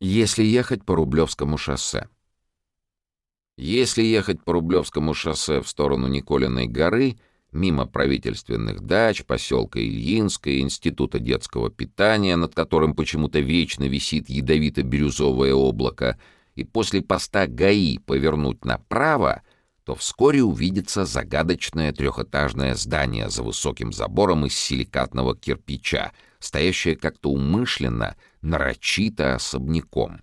Если ехать по Рублевскому шоссе. Если ехать по Рублевскому шоссе в сторону Николиной горы, мимо правительственных дач, поселка Ильинское, института детского питания, над которым почему-то вечно висит ядовито-бирюзовое облако, и после поста ГАИ повернуть направо, то вскоре увидится загадочное трехэтажное здание за высоким забором из силикатного кирпича, стоящее как-то умышленно, нарочито особняком.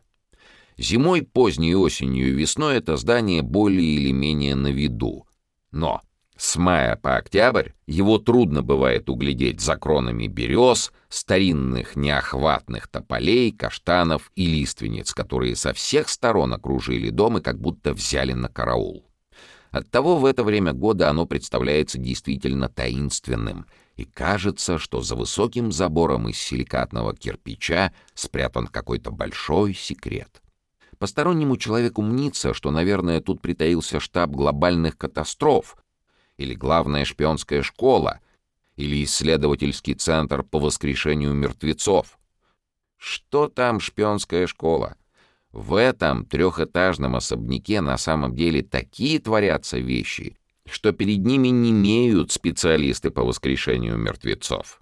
Зимой, поздней осенью и весной это здание более или менее на виду. Но с мая по октябрь его трудно бывает углядеть за кронами берез, старинных неохватных тополей, каштанов и лиственниц, которые со всех сторон окружили дом и как будто взяли на караул. Оттого в это время года оно представляется действительно таинственным, и кажется, что за высоким забором из силикатного кирпича спрятан какой-то большой секрет. Постороннему человеку мнится, что, наверное, тут притаился штаб глобальных катастроф, или главная шпионская школа, или исследовательский центр по воскрешению мертвецов. Что там шпионская школа? В этом трехэтажном особняке на самом деле такие творятся вещи, что перед ними не имеют специалисты по воскрешению мертвецов.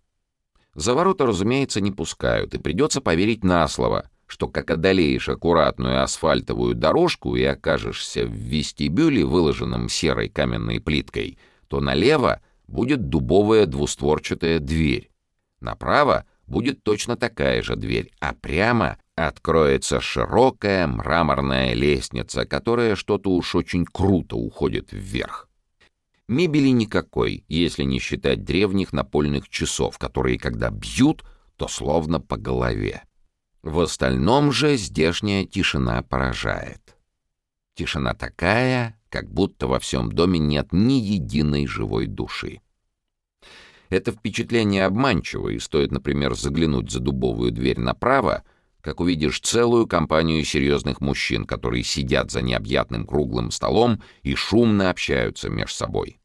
За ворота, разумеется, не пускают, и придется поверить на слово, что как одолеешь аккуратную асфальтовую дорожку и окажешься в вестибюле, выложенном серой каменной плиткой, то налево будет дубовая двустворчатая дверь. Направо будет точно такая же дверь, а прямо откроется широкая мраморная лестница, которая что-то уж очень круто уходит вверх. Мебели никакой, если не считать древних напольных часов, которые, когда бьют, то словно по голове. В остальном же здешняя тишина поражает. Тишина такая, как будто во всем доме нет ни единой живой души. Это впечатление обманчиво, и стоит, например, заглянуть за дубовую дверь направо, как увидишь целую компанию серьезных мужчин, которые сидят за необъятным круглым столом и шумно общаются между собой.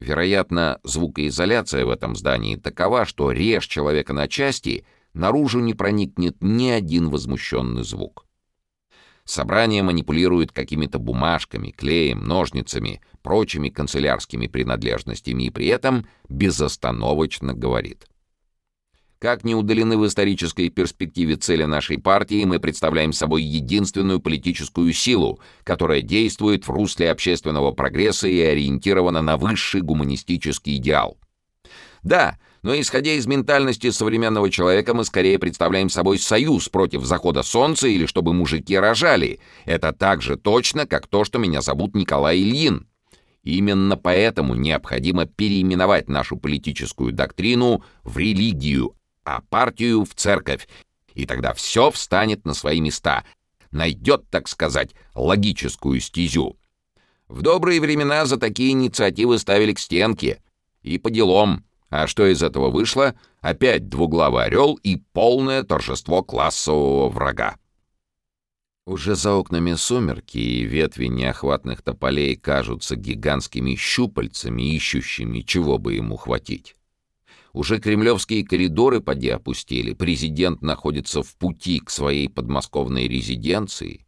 Вероятно, звукоизоляция в этом здании такова, что режь человека на части, наружу не проникнет ни один возмущенный звук. Собрание манипулирует какими-то бумажками, клеем, ножницами, прочими канцелярскими принадлежностями и при этом безостановочно говорит — как не удалены в исторической перспективе цели нашей партии, мы представляем собой единственную политическую силу, которая действует в русле общественного прогресса и ориентирована на высший гуманистический идеал. Да, но исходя из ментальности современного человека, мы скорее представляем собой союз против захода солнца или чтобы мужики рожали. Это так же точно, как то, что меня зовут Николай Ильин. Именно поэтому необходимо переименовать нашу политическую доктрину в религию, а партию в церковь, и тогда все встанет на свои места, найдет, так сказать, логическую стезю. В добрые времена за такие инициативы ставили к стенке. И по делам. А что из этого вышло? Опять двуглавый орел и полное торжество классового врага. Уже за окнами сумерки, и ветви неохватных тополей кажутся гигантскими щупальцами, ищущими, чего бы ему хватить. Уже кремлевские коридоры поди опустили, президент находится в пути к своей подмосковной резиденции.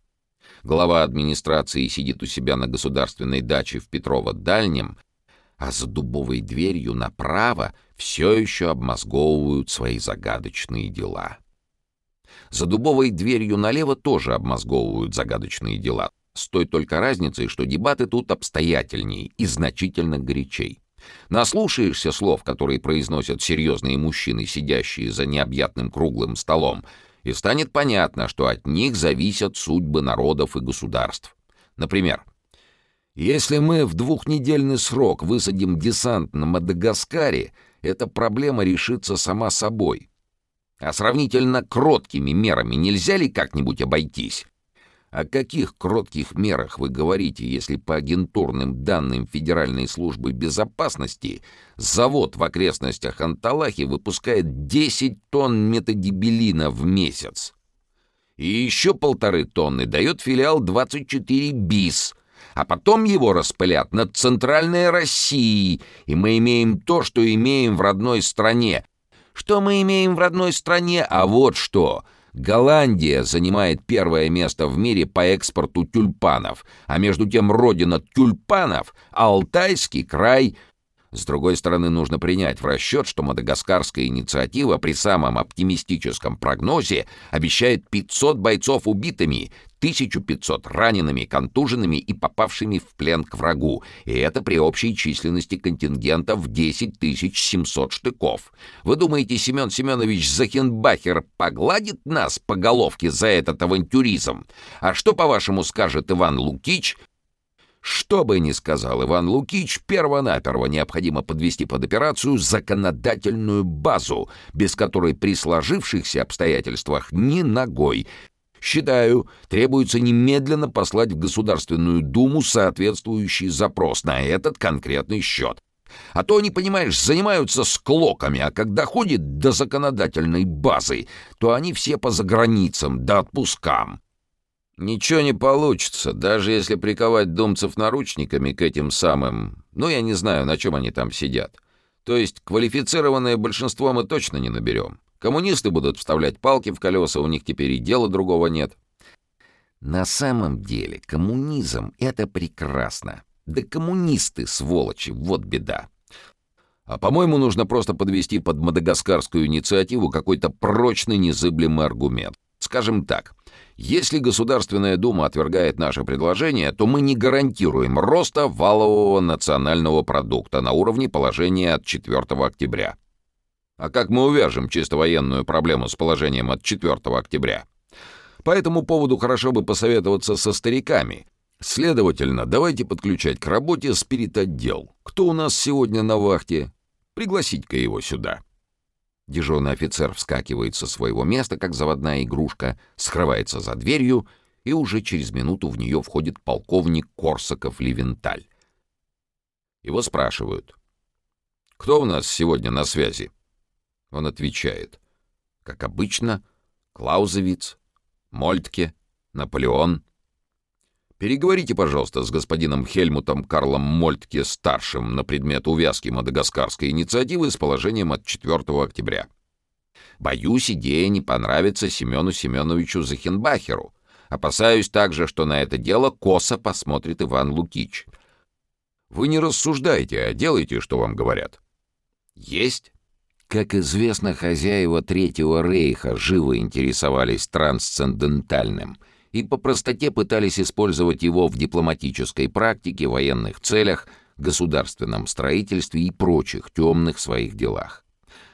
Глава администрации сидит у себя на государственной даче в Петрово-Дальнем, а за дубовой дверью направо все еще обмозговывают свои загадочные дела. За дубовой дверью налево тоже обмозговывают загадочные дела, с той только разницей, что дебаты тут обстоятельнее и значительно горячей. Наслушаешься слов, которые произносят серьезные мужчины, сидящие за необъятным круглым столом, и станет понятно, что от них зависят судьбы народов и государств. Например, если мы в двухнедельный срок высадим десант на Мадагаскаре, эта проблема решится сама собой. А сравнительно кроткими мерами нельзя ли как-нибудь обойтись? О каких кротких мерах вы говорите, если по агентурным данным Федеральной службы безопасности завод в окрестностях Анталахи выпускает 10 тонн метадибелина в месяц? И еще полторы тонны дает филиал 24 БИС, а потом его распылят над Центральной Россией, и мы имеем то, что имеем в родной стране. Что мы имеем в родной стране? А вот что — Голландия занимает первое место в мире по экспорту тюльпанов, а между тем родина тюльпанов — Алтайский край — с другой стороны, нужно принять в расчет, что мадагаскарская инициатива при самом оптимистическом прогнозе обещает 500 бойцов убитыми, 1500 ранеными, контуженными и попавшими в плен к врагу, и это при общей численности контингента в 10 700 штыков. Вы думаете, Семен Семенович Захенбахер погладит нас по головке за этот авантюризм? А что, по-вашему, скажет Иван Лукич, что бы ни сказал Иван Лукич, перво-наперво необходимо подвести под операцию законодательную базу, без которой при сложившихся обстоятельствах ни ногой. Считаю, требуется немедленно послать в Государственную Думу соответствующий запрос на этот конкретный счет. А то они, понимаешь, занимаются склоками, а когда ходит до законодательной базы, то они все по заграницам, да отпускам. Ничего не получится, даже если приковать думцев наручниками к этим самым... Ну, я не знаю, на чем они там сидят. То есть квалифицированное большинство мы точно не наберем. Коммунисты будут вставлять палки в колеса, у них теперь и дела другого нет. На самом деле коммунизм — это прекрасно. Да коммунисты, сволочи, вот беда. А по-моему, нужно просто подвести под мадагаскарскую инициативу какой-то прочный незыблемый аргумент. Скажем так, если Государственная Дума отвергает наше предложение, то мы не гарантируем роста валового национального продукта на уровне положения от 4 октября. А как мы увяжем чисто военную проблему с положением от 4 октября? По этому поводу хорошо бы посоветоваться со стариками. Следовательно, давайте подключать к работе спиритотдел. Кто у нас сегодня на вахте? Пригласить-ка его сюда. Дежурный офицер вскакивает со своего места, как заводная игрушка, скрывается за дверью, и уже через минуту в нее входит полковник Корсаков-Левенталь. Его спрашивают. «Кто у нас сегодня на связи?» Он отвечает. «Как обычно, Клаузевиц, Мольтке, Наполеон». Переговорите, пожалуйста, с господином Хельмутом Карлом Мольтке-старшим на предмет увязки мадагаскарской инициативы с положением от 4 октября. Боюсь, идея не понравится Семену Семеновичу Захенбахеру. Опасаюсь также, что на это дело косо посмотрит Иван Лукич. Вы не рассуждайте, а делайте, что вам говорят. Есть. Как известно, хозяева Третьего Рейха живо интересовались трансцендентальным — и по простоте пытались использовать его в дипломатической практике, военных целях, государственном строительстве и прочих темных своих делах.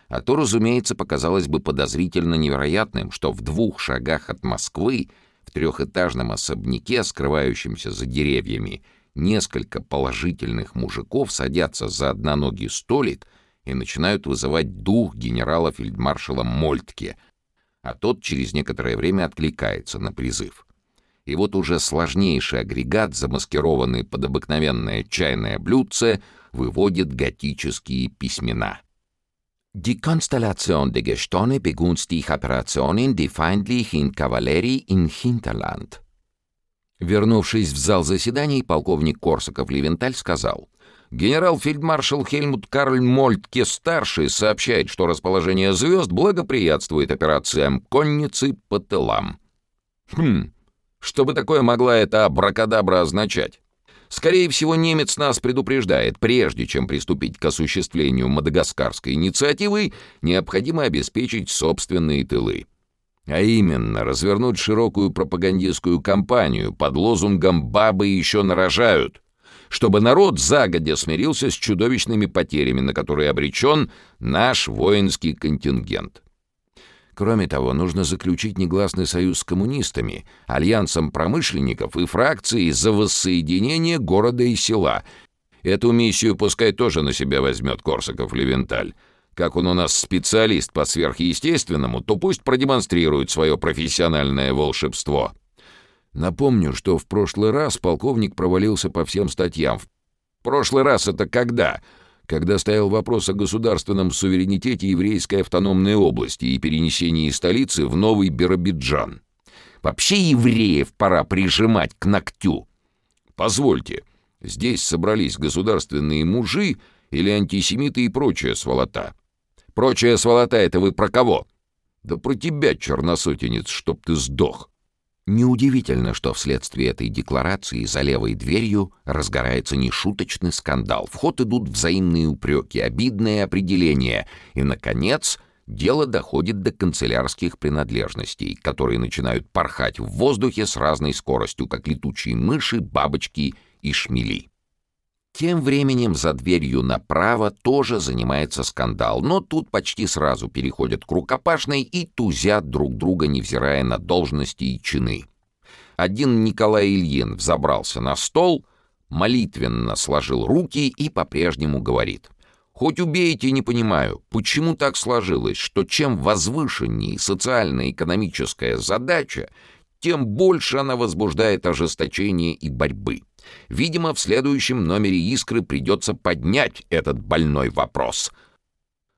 А то, разумеется, показалось бы подозрительно невероятным, что в двух шагах от Москвы, в трехэтажном особняке, скрывающемся за деревьями, несколько положительных мужиков садятся за одноногий столик и начинают вызывать дух генерала-фельдмаршала Мольтке, а тот через некоторое время откликается на призыв и вот уже сложнейший агрегат, замаскированный под обыкновенное чайное блюдце, выводит готические письмена. Die Konstellation der Gestone begünstigt Operationen die feindlichen Kavallerie in Hinterland. Вернувшись в зал заседаний, полковник Корсаков-Левенталь сказал, «Генерал-фельдмаршал Хельмут Карль Мольтке-старший сообщает, что расположение звезд благоприятствует операциям конницы по тылам». «Хм, что бы такое могла эта абракадабра означать? Скорее всего, немец нас предупреждает, прежде чем приступить к осуществлению мадагаскарской инициативы, необходимо обеспечить собственные тылы. А именно, развернуть широкую пропагандистскую кампанию под лозунгом «бабы еще нарожают», чтобы народ загодя смирился с чудовищными потерями, на которые обречен наш воинский контингент. Кроме того, нужно заключить негласный союз с коммунистами, альянсом промышленников и фракцией за воссоединение города и села. Эту миссию пускай тоже на себя возьмет Корсаков-Левенталь. Как он у нас специалист по сверхъестественному, то пусть продемонстрирует свое профессиональное волшебство. Напомню, что в прошлый раз полковник провалился по всем статьям. В прошлый раз это когда? когда стоял вопрос о государственном суверенитете еврейской автономной области и перенесении столицы в новый Биробиджан. Вообще евреев пора прижимать к ногтю. Позвольте, здесь собрались государственные мужи или антисемиты и прочая сволота. Прочая сволота — это вы про кого? Да про тебя, черносотенец, чтоб ты сдох. Неудивительно, что вследствие этой декларации за левой дверью разгорается нешуточный скандал. В ход идут взаимные упреки, обидные определения. И, наконец, дело доходит до канцелярских принадлежностей, которые начинают порхать в воздухе с разной скоростью, как летучие мыши, бабочки и шмели. Тем временем за дверью направо тоже занимается скандал, но тут почти сразу переходят к рукопашной и тузят друг друга, невзирая на должности и чины. Один Николай Ильин взобрался на стол, молитвенно сложил руки и по-прежнему говорит. «Хоть убейте, не понимаю, почему так сложилось, что чем возвышеннее социально-экономическая задача, тем больше она возбуждает ожесточение и борьбы». Видимо, в следующем номере «Искры» придется поднять этот больной вопрос.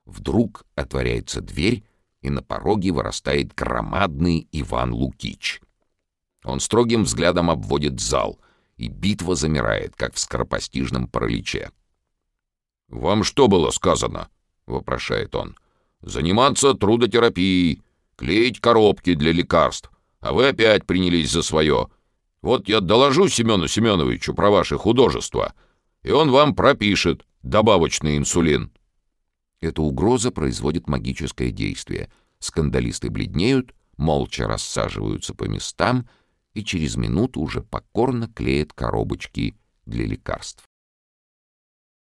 Вдруг отворяется дверь, и на пороге вырастает громадный Иван Лукич. Он строгим взглядом обводит зал, и битва замирает, как в скоропостижном параличе. «Вам что было сказано?» — вопрошает он. «Заниматься трудотерапией, клеить коробки для лекарств, а вы опять принялись за свое. Вот я доложу Семену Семеновичу про ваше художество, и он вам пропишет добавочный инсулин». Эта угроза производит магическое действие. Скандалисты бледнеют, молча рассаживаются по местам и через минуту уже покорно клеят коробочки для лекарств.